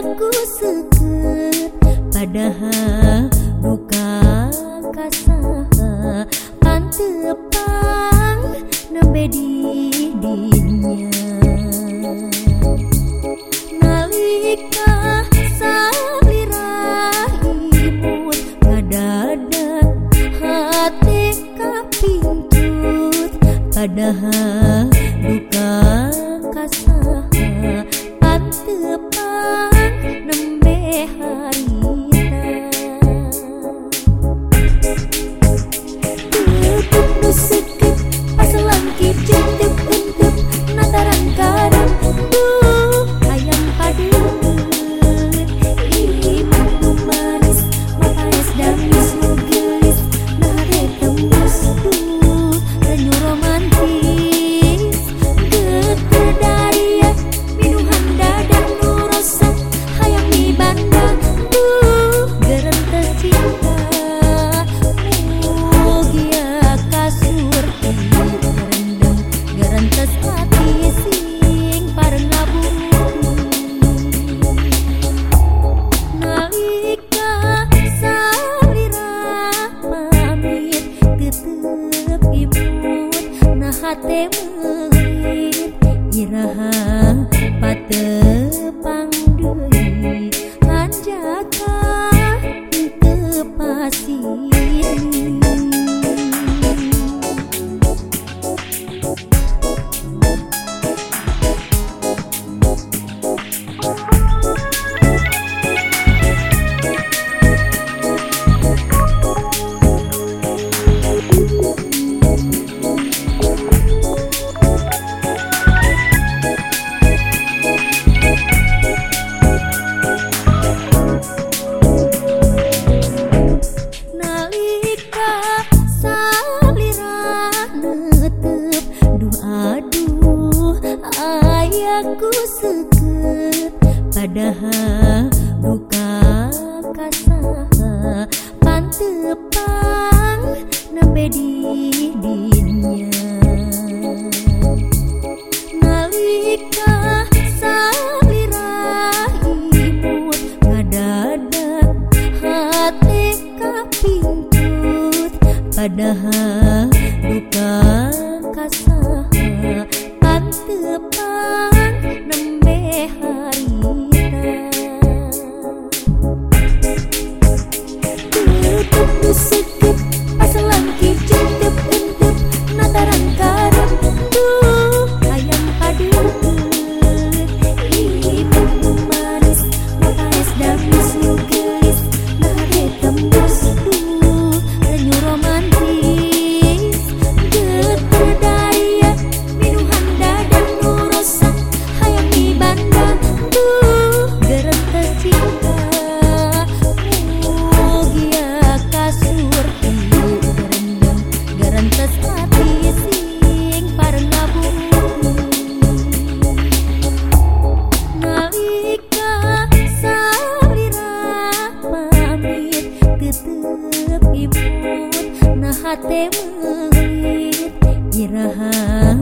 aku seket padahal buka kasah pantepang nembe di dinya nalika salirahipun ngadadak hati kapintut padahal buka kasah pantepang 泪痕。Iraha patepang deui hanjaka teu pasti aku seket padahal buka kasah pantepang nembe di dinya nalika salirah imut ngadadak hati kapingkut padahal buka kasaha deja hati menggit irahan